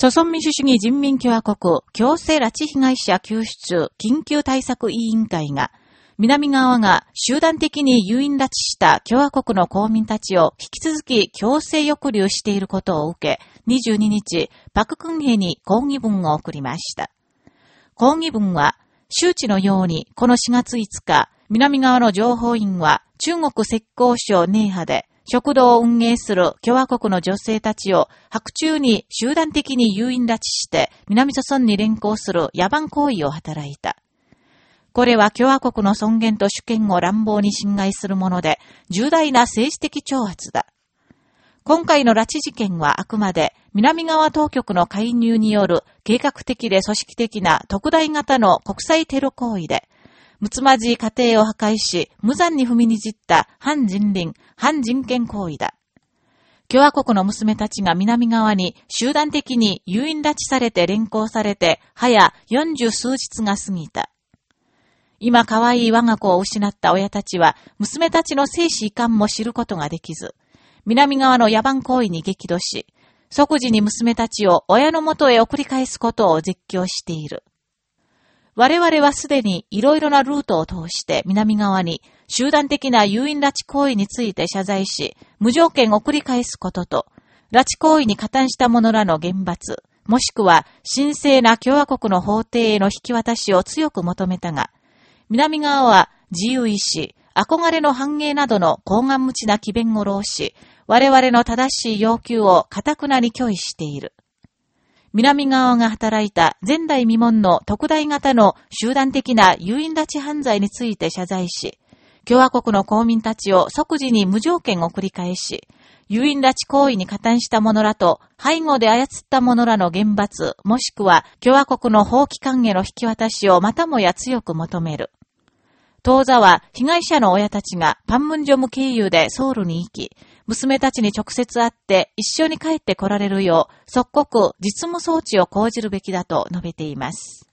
朝鮮民主主義人民共和国強制拉致被害者救出緊急対策委員会が、南側が集団的に誘引拉致した共和国の公民たちを引き続き強制抑留していることを受け、22日、パククンヘに抗議文を送りました。抗議文は、周知のようにこの4月5日、南側の情報員は中国石膏省ネイハで、食堂を運営する共和国の女性たちを白昼に集団的に誘引拉致して南朝村に連行する野蛮行為を働いた。これは共和国の尊厳と主権を乱暴に侵害するもので、重大な政治的挑発だ。今回の拉致事件はあくまで南側当局の介入による計画的で組織的な特大型の国際テロ行為で、むつまじい家庭を破壊し、無残に踏みにじった反人倫、反人権行為だ。共和国の娘たちが南側に集団的に誘引拉致されて連行されて、早四十数日が過ぎた。今可愛い我が子を失った親たちは、娘たちの生死遺憾も知ることができず、南側の野蛮行為に激怒し、即時に娘たちを親の元へ送り返すことを絶叫している。我々はすでにいろいろなルートを通して南側に集団的な誘引拉致行為について謝罪し、無条件を繰り返すことと、拉致行為に加担した者らの厳罰、もしくは神聖な共和国の法廷への引き渡しを強く求めたが、南側は自由意志、憧れの繁栄などの高顔無知な機弁を浪し、我々の正しい要求を堅くなに拒否している。南側が働いた前代未聞の特大型の集団的な誘引拉致犯罪について謝罪し、共和国の公民たちを即時に無条件を繰り返し、誘引拉致行為に加担した者らと背後で操った者らの厳罰、もしくは共和国の法機関への引き渡しをまたもや強く求める。当座は被害者の親たちがパンムンジョム経由でソウルに行き、娘たちに直接会って一緒に帰って来られるよう、即刻実務装置を講じるべきだと述べています。